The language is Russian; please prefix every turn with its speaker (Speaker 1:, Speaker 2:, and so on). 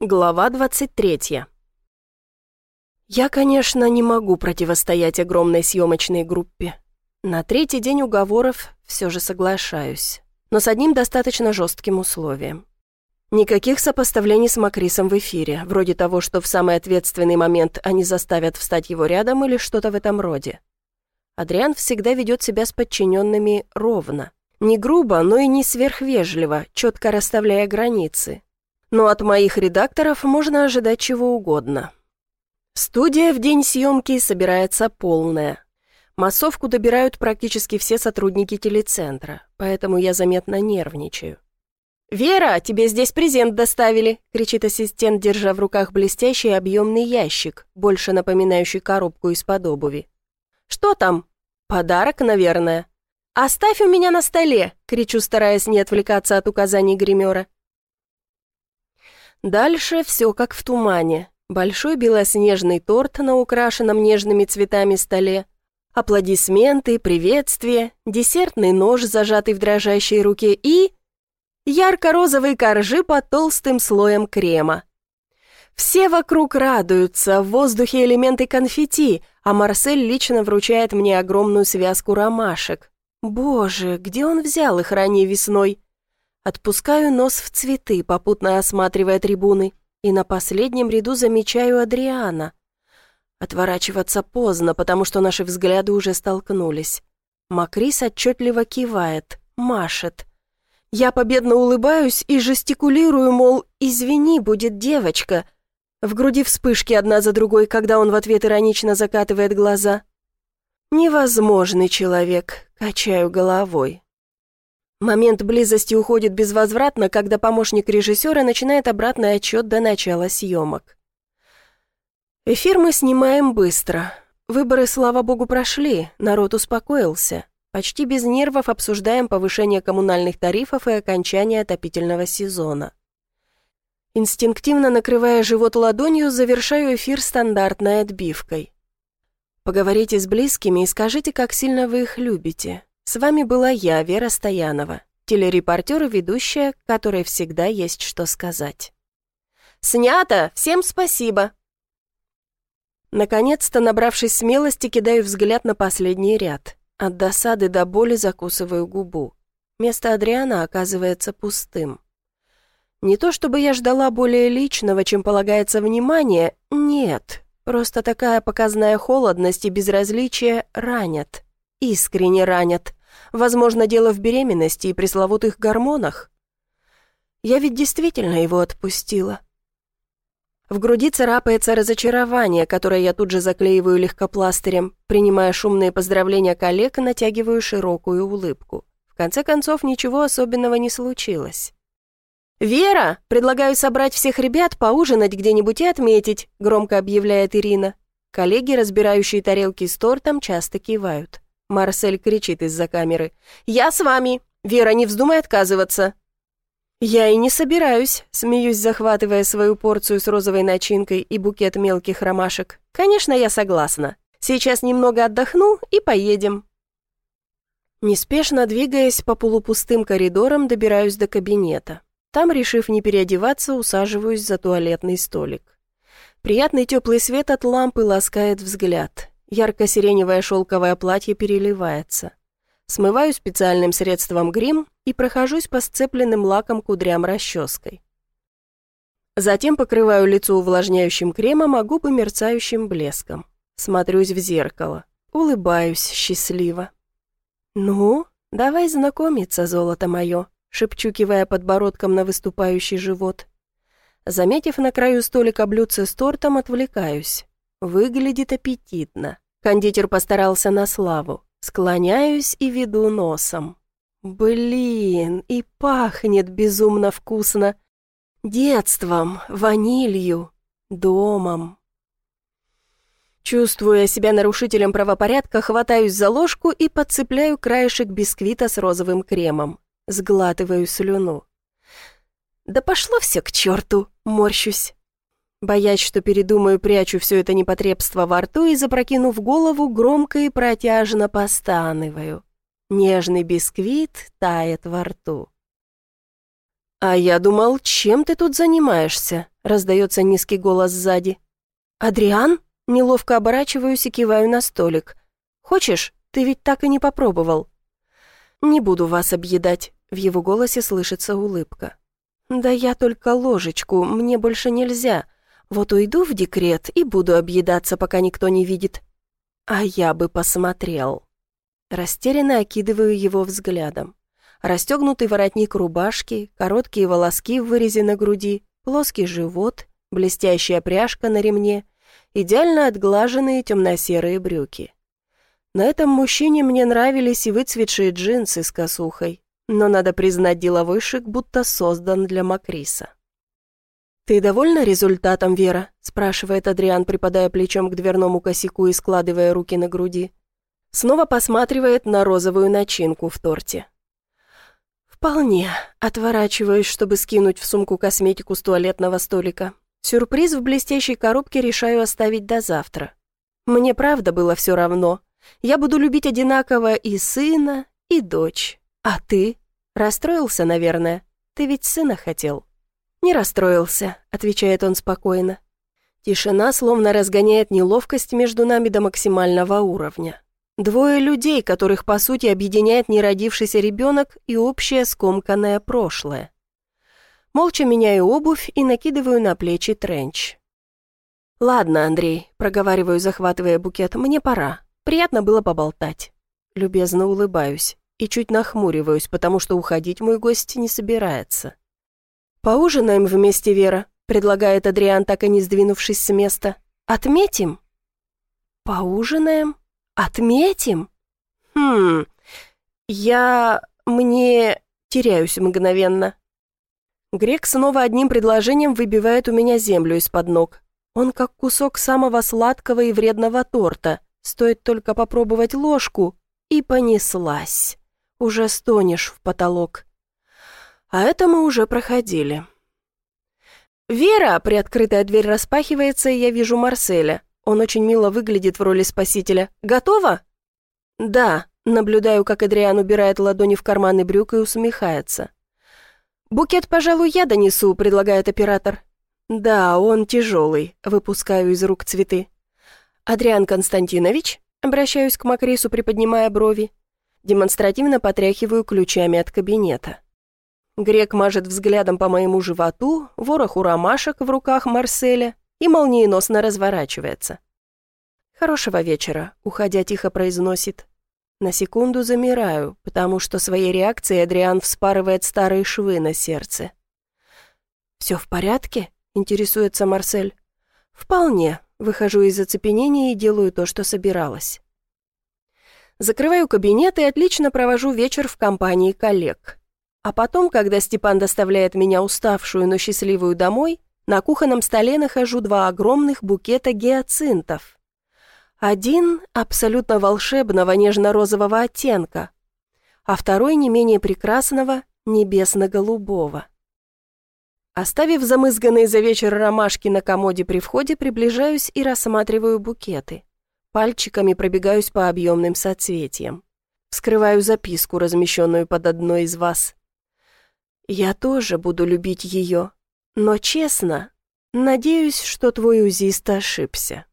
Speaker 1: Глава 23. Я, конечно, не могу противостоять огромной съемочной группе. На третий день уговоров все же соглашаюсь, но с одним достаточно жестким условием. Никаких сопоставлений с Макрисом в эфире, вроде того, что в самый ответственный момент они заставят встать его рядом или что-то в этом роде. Адриан всегда ведет себя с подчиненными ровно. Не грубо, но и не сверхвежливо, четко расставляя границы, но от моих редакторов можно ожидать чего угодно. Студия в день съемки собирается полная. Массовку добирают практически все сотрудники телецентра, поэтому я заметно нервничаю. «Вера, тебе здесь презент доставили!» — кричит ассистент, держа в руках блестящий объемный ящик, больше напоминающий коробку из-под обуви. «Что там?» «Подарок, наверное». «Оставь у меня на столе!» — кричу, стараясь не отвлекаться от указаний гримера. Дальше все как в тумане. Большой белоснежный торт на украшенном нежными цветами столе, аплодисменты, приветствия, десертный нож, зажатый в дрожащей руке и... ярко-розовые коржи под толстым слоем крема. Все вокруг радуются, в воздухе элементы конфетти, а Марсель лично вручает мне огромную связку ромашек. Боже, где он взял их ранней весной? Отпускаю нос в цветы, попутно осматривая трибуны, и на последнем ряду замечаю Адриана. Отворачиваться поздно, потому что наши взгляды уже столкнулись. Макрис отчетливо кивает, машет. Я победно улыбаюсь и жестикулирую, мол, «Извини, будет девочка». В груди вспышки одна за другой, когда он в ответ иронично закатывает глаза. «Невозможный человек», — качаю головой. Момент близости уходит безвозвратно, когда помощник режиссера начинает обратный отчет до начала съемок. Эфир мы снимаем быстро. Выборы, слава богу, прошли, народ успокоился. Почти без нервов обсуждаем повышение коммунальных тарифов и окончание отопительного сезона. Инстинктивно накрывая живот ладонью, завершаю эфир стандартной отбивкой. Поговорите с близкими и скажите, как сильно вы их любите. С вами была я, Вера Стоянова, телерепортер и ведущая, которой всегда есть что сказать. «Снято! Всем спасибо!» Наконец-то, набравшись смелости, кидаю взгляд на последний ряд. От досады до боли закусываю губу. Место Адриана оказывается пустым. Не то чтобы я ждала более личного, чем полагается внимание, нет. Просто такая показная холодность и безразличие ранят. Искренне ранят. Возможно, дело в беременности и пресловутых гормонах. Я ведь действительно его отпустила. В груди царапается разочарование, которое я тут же заклеиваю легкопластырем, принимая шумные поздравления коллег натягиваю широкую улыбку. В конце концов, ничего особенного не случилось. «Вера, предлагаю собрать всех ребят, поужинать где-нибудь и отметить», громко объявляет Ирина. Коллеги, разбирающие тарелки с тортом, часто кивают. Марсель кричит из-за камеры. «Я с вами! Вера, не вздумай отказываться!» «Я и не собираюсь», — смеюсь, захватывая свою порцию с розовой начинкой и букет мелких ромашек. «Конечно, я согласна. Сейчас немного отдохну и поедем». Неспешно двигаясь по полупустым коридорам, добираюсь до кабинета. Там, решив не переодеваться, усаживаюсь за туалетный столик. Приятный теплый свет от лампы ласкает взгляд. Ярко-сиреневое шелковое платье переливается. Смываю специальным средством грим и прохожусь по сцепленным лаком кудрям расческой. Затем покрываю лицо увлажняющим кремом, а губы мерцающим блеском. Смотрюсь в зеркало. Улыбаюсь счастливо. «Ну, давай знакомиться, золото мое», шепчу, кивая подбородком на выступающий живот. Заметив на краю столика блюдце с тортом, отвлекаюсь. Выглядит аппетитно. Кондитер постарался на славу. Склоняюсь и веду носом. Блин, и пахнет безумно вкусно. Детством, ванилью, домом. Чувствуя себя нарушителем правопорядка, хватаюсь за ложку и подцепляю краешек бисквита с розовым кремом. Сглатываю слюну. «Да пошло все к черту!» — морщусь. Боясь, что передумаю, прячу все это непотребство во рту и, запрокинув голову, громко и протяжно постанываю. Нежный бисквит тает во рту. «А я думал, чем ты тут занимаешься?» раздается низкий голос сзади. «Адриан?» Неловко оборачиваюсь и киваю на столик. «Хочешь? Ты ведь так и не попробовал». «Не буду вас объедать», — в его голосе слышится улыбка. «Да я только ложечку, мне больше нельзя. Вот уйду в декрет и буду объедаться, пока никто не видит. А я бы посмотрел». Растерянно окидываю его взглядом. Расстегнутый воротник рубашки, короткие волоски в вырезе на груди, плоский живот, блестящая пряжка на ремне, идеально отглаженные темно-серые брюки. На этом мужчине мне нравились и выцветшие джинсы с косухой, но надо признать, деловой шик будто создан для Макриса. «Ты довольна результатом, Вера?» – спрашивает Адриан, припадая плечом к дверному косяку и складывая руки на груди. Снова посматривает на розовую начинку в торте. «Вполне. Отворачиваюсь, чтобы скинуть в сумку косметику с туалетного столика. Сюрприз в блестящей коробке решаю оставить до завтра. Мне правда было все равно. Я буду любить одинаково и сына, и дочь. А ты? Расстроился, наверное? Ты ведь сына хотел?» «Не расстроился», — отвечает он спокойно. Тишина словно разгоняет неловкость между нами до максимального уровня. Двое людей, которых по сути объединяет неродившийся ребенок и общее скомканное прошлое. Молча меняю обувь и накидываю на плечи тренч. «Ладно, Андрей», — проговариваю, захватывая букет, — «мне пора. Приятно было поболтать». Любезно улыбаюсь и чуть нахмуриваюсь, потому что уходить мой гость не собирается. «Поужинаем вместе, Вера», — предлагает Адриан, так и не сдвинувшись с места. «Отметим?» «Поужинаем? Отметим?» «Хм... Я... мне... теряюсь мгновенно. Грек снова одним предложением выбивает у меня землю из-под ног. Он как кусок самого сладкого и вредного торта. Стоит только попробовать ложку, и понеслась. Уже стонешь в потолок. А это мы уже проходили. «Вера!» — приоткрытая дверь распахивается, и я вижу Марселя. Он очень мило выглядит в роли спасителя. «Готова?» «Да», — наблюдаю, как Адриан убирает ладони в карманы брюк и усмехается. «Букет, пожалуй, я донесу», — предлагает оператор. «Да, он тяжелый», — выпускаю из рук цветы. «Адриан Константинович?» — обращаюсь к Макрису, приподнимая брови. Демонстративно потряхиваю ключами от кабинета. Грек мажет взглядом по моему животу, вороху ромашек в руках Марселя и молниеносно разворачивается. «Хорошего вечера», — уходя тихо произносит. На секунду замираю, потому что своей реакцией Адриан вспарывает старые швы на сердце. «Все в порядке?» — интересуется Марсель. «Вполне. Выхожу из оцепенения и делаю то, что собиралась». Закрываю кабинет и отлично провожу вечер в компании коллег. А потом, когда Степан доставляет меня уставшую, но счастливую домой, на кухонном столе нахожу два огромных букета гиацинтов. Один абсолютно волшебного нежно-розового оттенка, а второй не менее прекрасного небесно-голубого. Оставив замызганные за вечер ромашки на комоде при входе, приближаюсь и рассматриваю букеты. Пальчиками пробегаюсь по объемным соцветиям. Вскрываю записку, размещенную под одной из вас. «Я тоже буду любить ее, но честно, надеюсь, что твой узист ошибся».